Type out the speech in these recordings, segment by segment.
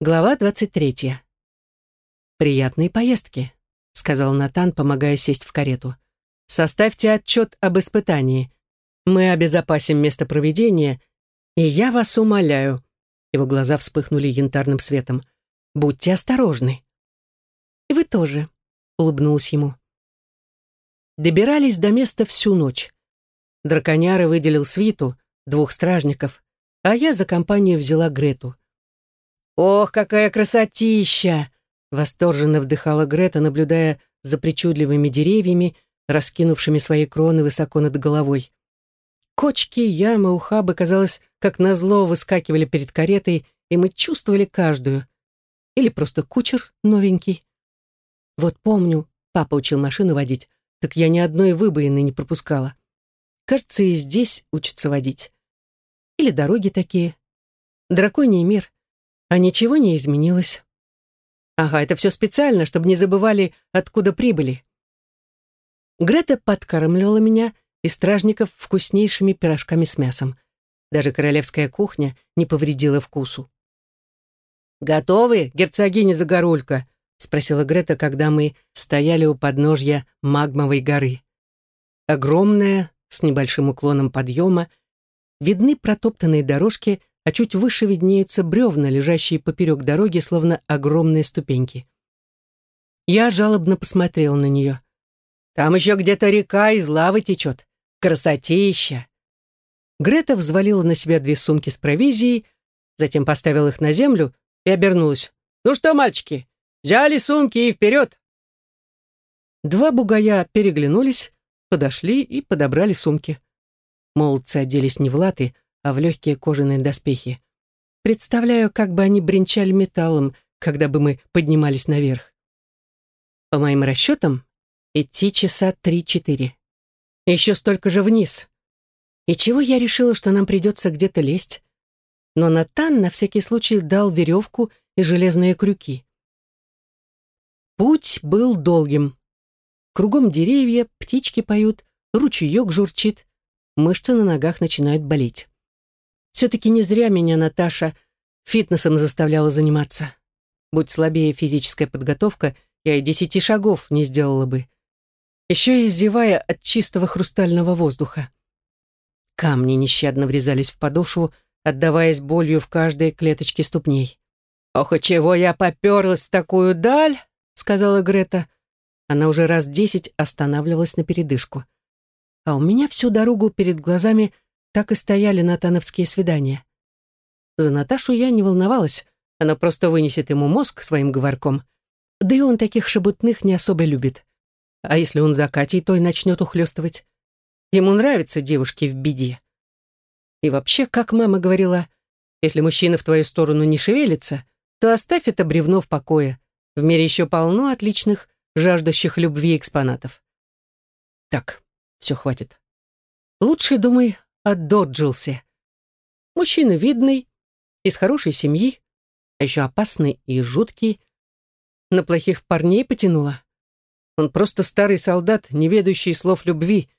Глава 23. «Приятные поездки», — сказал Натан, помогая сесть в карету. «Составьте отчет об испытании. Мы обезопасим место проведения, и я вас умоляю». Его глаза вспыхнули янтарным светом. «Будьте осторожны». «И вы тоже», — улыбнулась ему. Добирались до места всю ночь. Драконяра выделил свиту, двух стражников, а я за компанию взяла Грету — «Ох, какая красотища!» — восторженно вздыхала Грета, наблюдая за причудливыми деревьями, раскинувшими свои кроны высоко над головой. Кочки, ямы, ухабы, казалось, как назло выскакивали перед каретой, и мы чувствовали каждую. Или просто кучер новенький. Вот помню, папа учил машину водить, так я ни одной выбоины не пропускала. Кажется, и здесь учатся водить. Или дороги такие. Драконий мир. А ничего не изменилось. Ага, это все специально, чтобы не забывали, откуда прибыли. Грета подкармливала меня и стражников вкуснейшими пирожками с мясом. Даже королевская кухня не повредила вкусу. «Готовы, герцогиня Загорулька?» — спросила Грета, когда мы стояли у подножья магмовой горы. Огромная, с небольшим уклоном подъема, видны протоптанные дорожки — а чуть выше виднеются бревна, лежащие поперек дороги, словно огромные ступеньки. Я жалобно посмотрел на нее. «Там еще где-то река из лавы течет. Красотища!» Грета взвалила на себя две сумки с провизией, затем поставила их на землю и обернулась. «Ну что, мальчики, взяли сумки и вперед!» Два бугая переглянулись, подошли и подобрали сумки. Молодцы оделись не в латы, а в легкие кожаные доспехи. Представляю, как бы они бренчали металлом, когда бы мы поднимались наверх. По моим расчетам, идти часа три-четыре. Еще столько же вниз. И чего я решила, что нам придется где-то лезть? Но Натан на всякий случай дал веревку и железные крюки. Путь был долгим. Кругом деревья, птички поют, ручеек журчит, мышцы на ногах начинают болеть. Все-таки не зря меня Наташа фитнесом заставляла заниматься. Будь слабее физическая подготовка, я и десяти шагов не сделала бы. Еще и зевая от чистого хрустального воздуха. Камни нещадно врезались в подошву, отдаваясь болью в каждой клеточке ступней. «Ох, и чего я поперлась в такую даль!» — сказала Грета. Она уже раз десять останавливалась на передышку. А у меня всю дорогу перед глазами так и стояли натановские свидания. За Наташу я не волновалась, она просто вынесет ему мозг своим говорком. Да и он таких шебутных не особо любит. А если он за Катей, то и начнет ухлёстывать. Ему нравятся девушки в беде. И вообще, как мама говорила, если мужчина в твою сторону не шевелится, то оставь это бревно в покое. В мире еще полно отличных, жаждущих любви экспонатов. Так, все хватит. Лучше думай о Доджилсе. Мужчина видный, из хорошей семьи, а еще опасный и жуткий. На плохих парней потянуло. Он просто старый солдат, не ведающий слов любви.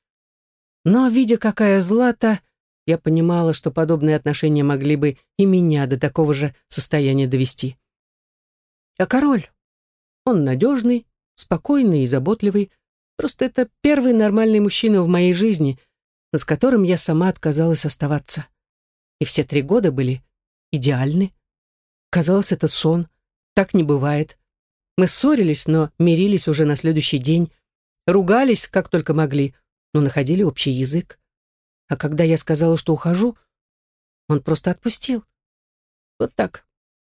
Но, видя, какая злата, я понимала, что подобные отношения могли бы и меня до такого же состояния довести. А король? Он надежный, спокойный и заботливый. Просто это первый нормальный мужчина в моей жизни — но с которым я сама отказалась оставаться. И все три года были идеальны. Казалось, это сон. Так не бывает. Мы ссорились, но мирились уже на следующий день. Ругались, как только могли, но находили общий язык. А когда я сказала, что ухожу, он просто отпустил. Вот так,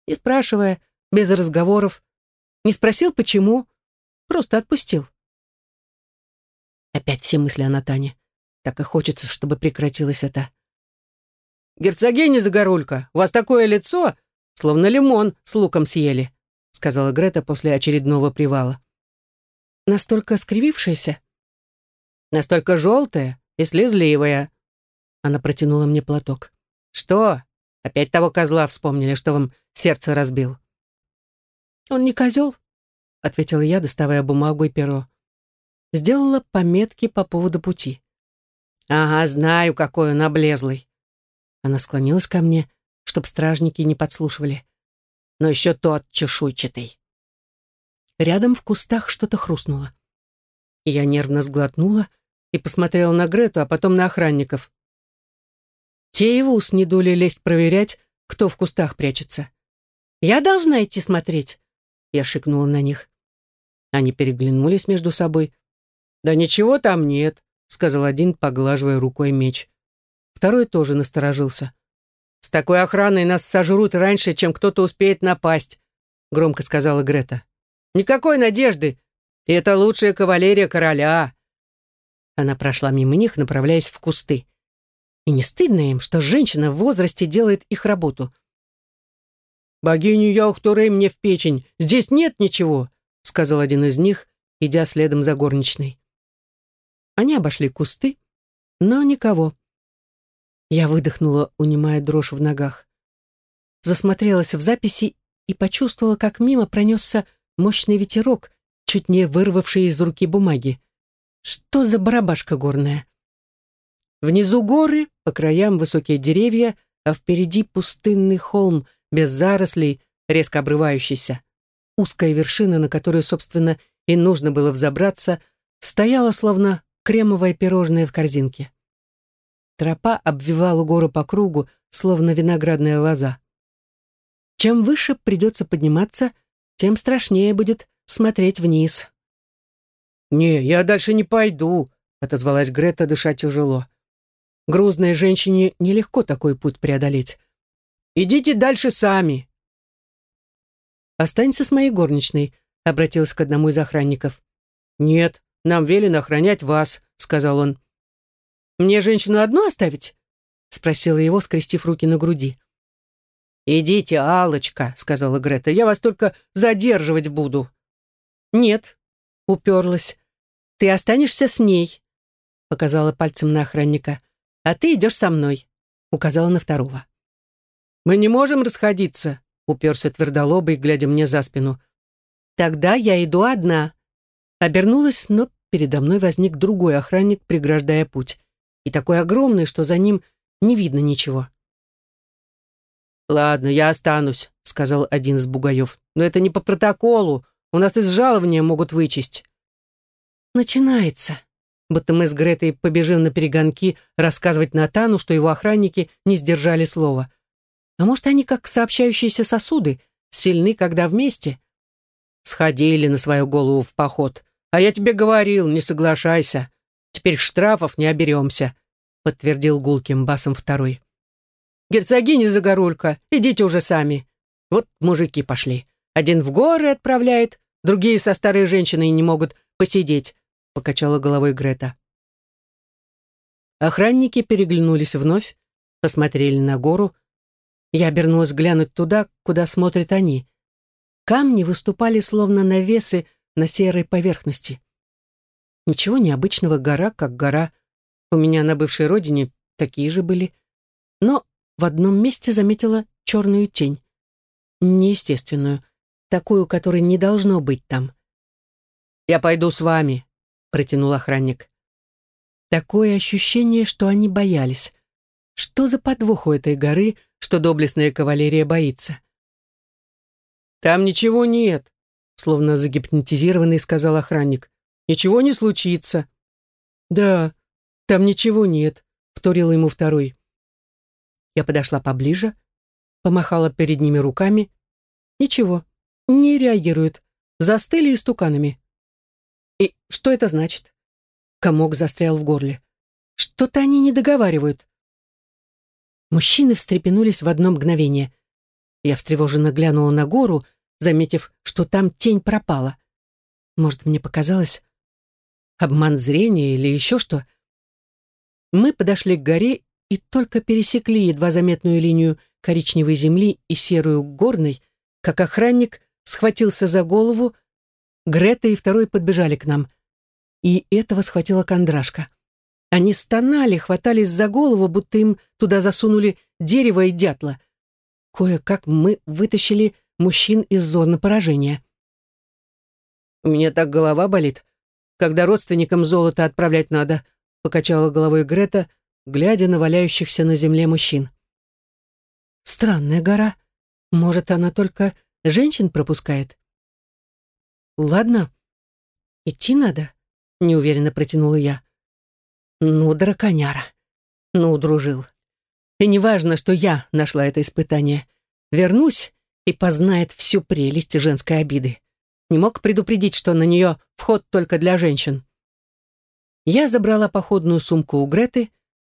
не спрашивая, без разговоров. Не спросил, почему, просто отпустил. Опять все мысли о Натане. Так и хочется, чтобы прекратилось это. «Герцогиня Загорулька, у вас такое лицо, словно лимон с луком съели», сказала Грета после очередного привала. «Настолько скривившаяся?» «Настолько желтая и слезливая». Она протянула мне платок. «Что? Опять того козла вспомнили, что вам сердце разбил?» «Он не козел», — ответила я, доставая бумагу и перо. Сделала пометки по поводу пути. «Ага, знаю, какой он облезлый». Она склонилась ко мне, чтоб стражники не подслушивали. но еще тот чешуйчатый. Рядом в кустах что-то хрустнуло. Я нервно сглотнула и посмотрела на Грету, а потом на охранников. Те и в ус не дули лезть проверять, кто в кустах прячется. «Я должна идти смотреть», — я шикнула на них. Они переглянулись между собой. «Да ничего там нет», — сказал один, поглаживая рукой меч. Второй тоже насторожился. «С такой охраной нас сожрут раньше, чем кто-то успеет напасть», — громко сказала Грета. «Никакой надежды. И это лучшая кавалерия короля». Она прошла мимо них, направляясь в кусты. И не стыдно им, что женщина в возрасте делает их работу. «Богиню Яухтурей мне в печень. Здесь нет ничего», — сказал один из них, идя следом за горничной. Они обошли кусты, но никого. Я выдохнула, унимая дрожь в ногах. Засмотрелась в записи и почувствовала, как мимо пронесся мощный ветерок, чуть не вырвавший из руки бумаги. Что за барабашка горная? Внизу горы, по краям высокие деревья, а впереди пустынный холм, без зарослей, резко обрывающийся. Узкая вершина, на которую, собственно, и нужно было взобраться, стояла словно кремовое пирожное в корзинке. Тропа обвивала гору по кругу, словно виноградная лоза. Чем выше придется подниматься, тем страшнее будет смотреть вниз. «Не, я дальше не пойду», — отозвалась Грета, дыша тяжело. Грузной женщине нелегко такой путь преодолеть. «Идите дальше сами». «Останься с моей горничной», — обратилась к одному из охранников. «Нет, нам велено охранять вас», — сказал он. «Мне женщину одну оставить?» — спросила его, скрестив руки на груди. «Идите, алочка сказала Грета, — «я вас только задерживать буду». «Нет», — уперлась, — «ты останешься с ней», — показала пальцем на охранника. «А ты идешь со мной», — указала на второго. «Мы не можем расходиться», — уперся твердолобый, глядя мне за спину. «Тогда я иду одна». Обернулась, но передо мной возник другой охранник, преграждая путь. И такой огромный, что за ним не видно ничего. «Ладно, я останусь», — сказал один из бугаев. «Но это не по протоколу. У нас из жалования могут вычесть». Начинается будто мы с Гретой побежим на перегонки рассказывать Натану, что его охранники не сдержали слова. А может, они как сообщающиеся сосуды, сильны, когда вместе? Сходили на свою голову в поход. А я тебе говорил, не соглашайся. Теперь штрафов не оберемся, подтвердил гулким басом второй. Герцогиня Загорулька, идите уже сами. Вот мужики пошли. Один в горы отправляет, другие со старой женщиной не могут посидеть покачала головой Грета. Охранники переглянулись вновь, посмотрели на гору. Я обернулась глянуть туда, куда смотрят они. Камни выступали словно навесы на серой поверхности. Ничего необычного, гора как гора. У меня на бывшей родине такие же были. Но в одном месте заметила черную тень. Неестественную, такую, которой не должно быть там. «Я пойду с вами», протянул охранник. Такое ощущение, что они боялись. Что за подвох у этой горы, что доблестная кавалерия боится? «Там ничего нет», — словно загипнотизированный сказал охранник. «Ничего не случится». «Да, там ничего нет», — вторил ему второй. Я подошла поближе, помахала перед ними руками. Ничего, не реагируют, застыли истуканами. И что это значит? Комок застрял в горле. Что-то они не договаривают. Мужчины встрепенулись в одно мгновение. Я встревоженно глянула на гору, заметив, что там тень пропала. Может, мне показалось обман зрения или еще что? Мы подошли к горе и только пересекли едва заметную линию коричневой земли и серую горной, как охранник схватился за голову, Грета и второй подбежали к нам. И этого схватила кондрашка. Они стонали, хватались за голову, будто им туда засунули дерево и дятла. Кое-как мы вытащили мужчин из зоны поражения. «У меня так голова болит, когда родственникам золото отправлять надо», покачала головой Грета, глядя на валяющихся на земле мужчин. «Странная гора. Может, она только женщин пропускает. Ладно, идти надо, неуверенно протянула я. Ну, драконяра. Ну, дружил. И не важно, что я нашла это испытание. Вернусь и познает всю прелесть женской обиды. Не мог предупредить, что на нее вход только для женщин. Я забрала походную сумку у Греты.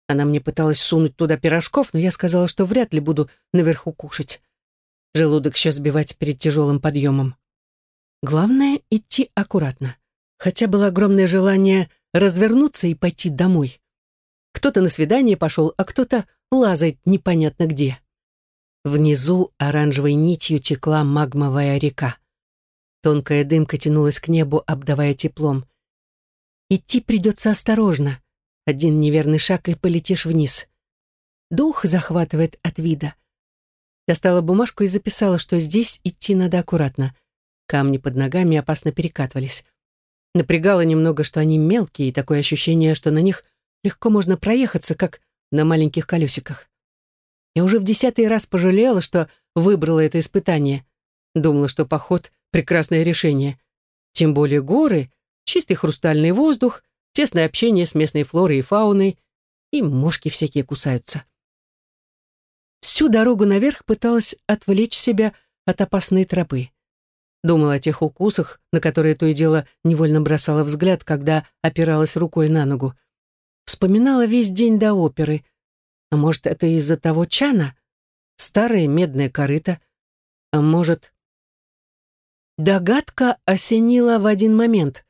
Она мне пыталась сунуть туда пирожков, но я сказала, что вряд ли буду наверху кушать. Желудок еще сбивать перед тяжелым подъемом. Главное — идти аккуратно. Хотя было огромное желание развернуться и пойти домой. Кто-то на свидание пошел, а кто-то лазает непонятно где. Внизу оранжевой нитью текла магмовая река. Тонкая дымка тянулась к небу, обдавая теплом. Идти придется осторожно. Один неверный шаг и полетишь вниз. Дух захватывает от вида. Достала бумажку и записала, что здесь идти надо аккуратно. Камни под ногами опасно перекатывались. Напрягало немного, что они мелкие, и такое ощущение, что на них легко можно проехаться, как на маленьких колесиках. Я уже в десятый раз пожалела, что выбрала это испытание. Думала, что поход — прекрасное решение. Тем более горы чистый хрустальный воздух, тесное общение с местной флорой и фауной, и мошки всякие кусаются. Всю дорогу наверх пыталась отвлечь себя от опасной тропы. Думала о тех укусах, на которые то и дело невольно бросала взгляд, когда опиралась рукой на ногу. Вспоминала весь день до оперы. А может, это из-за того чана? Старая медная корыта. А может... Догадка осенила в один момент.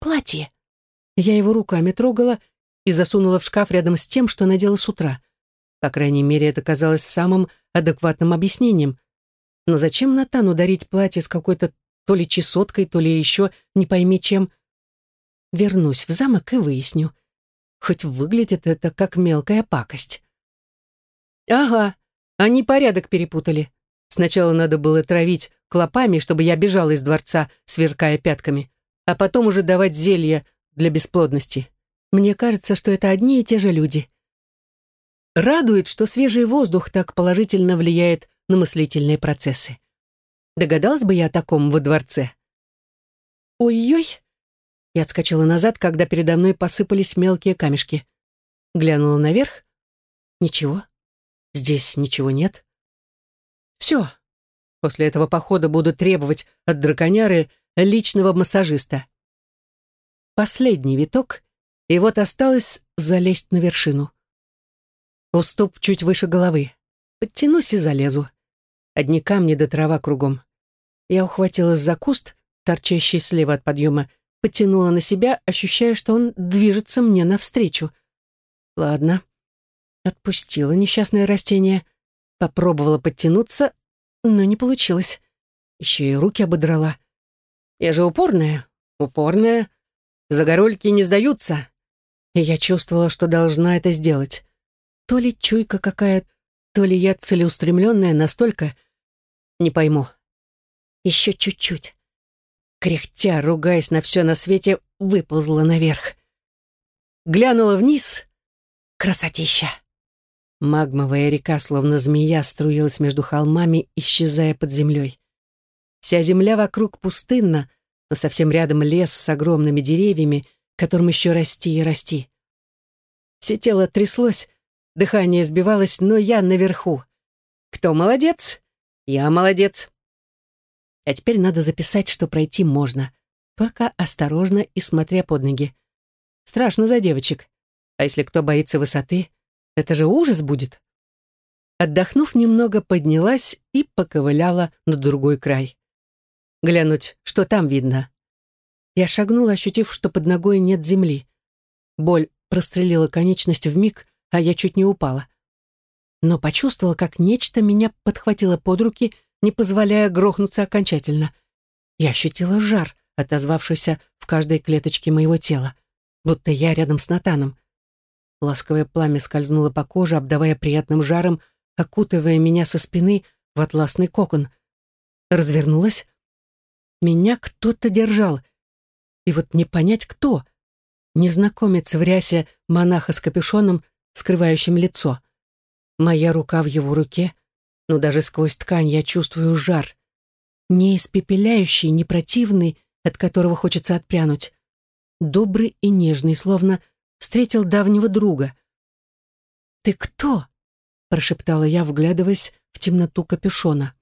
Платье. Я его руками трогала и засунула в шкаф рядом с тем, что надела с утра. По крайней мере, это казалось самым адекватным объяснением. Но зачем Натану дарить платье с какой-то то ли чесоткой, то ли еще не пойми чем? Вернусь в замок и выясню. Хоть выглядит это как мелкая пакость. Ага, они порядок перепутали. Сначала надо было травить клопами, чтобы я бежала из дворца, сверкая пятками а потом уже давать зелья для бесплодности. Мне кажется, что это одни и те же люди. Радует, что свежий воздух так положительно влияет на мыслительные процессы. Догадалась бы я о таком во дворце. Ой-ой! Я отскочила назад, когда передо мной посыпались мелкие камешки. Глянула наверх. Ничего. Здесь ничего нет. Все. После этого похода буду требовать от драконяры личного массажиста. Последний виток, и вот осталось залезть на вершину. Уступ чуть выше головы. Подтянусь и залезу. Одни камни до да трава кругом. Я ухватилась за куст, торчащий слева от подъема, потянула на себя, ощущая, что он движется мне навстречу. Ладно. Отпустила несчастное растение, попробовала подтянуться, но не получилось. Еще и руки ободрала. Я же упорная, упорная. Загорульки не сдаются. И я чувствовала, что должна это сделать. То ли чуйка какая, то ли я целеустремленная настолько, не пойму. Еще чуть-чуть. Кряхтя, ругаясь на все на свете, выползла наверх. Глянула вниз. Красотища. Магмовая река, словно змея, струилась между холмами, исчезая под землей. Вся земля вокруг пустынна, но совсем рядом лес с огромными деревьями, которым еще расти и расти. Все тело тряслось, дыхание сбивалось, но я наверху. Кто молодец? Я молодец. А теперь надо записать, что пройти можно, только осторожно и смотря под ноги. Страшно за девочек. А если кто боится высоты, это же ужас будет. Отдохнув немного, поднялась и поковыляла на другой край глянуть, что там видно. Я шагнула, ощутив, что под ногой нет земли. Боль прострелила конечность в миг, а я чуть не упала. Но почувствовала, как нечто меня подхватило под руки, не позволяя грохнуться окончательно. Я ощутила жар, отозвавшийся в каждой клеточке моего тела, будто я рядом с Натаном. Ласковое пламя скользнуло по коже, обдавая приятным жаром, окутывая меня со спины в атласный кокон. Развернулась, меня кто-то держал. И вот не понять, кто. Незнакомец в рясе монаха с капюшоном, скрывающим лицо. Моя рука в его руке, но даже сквозь ткань я чувствую жар. Не испепеляющий, не противный, от которого хочется отпрянуть. Добрый и нежный, словно встретил давнего друга. «Ты кто?» — прошептала я, вглядываясь в темноту капюшона.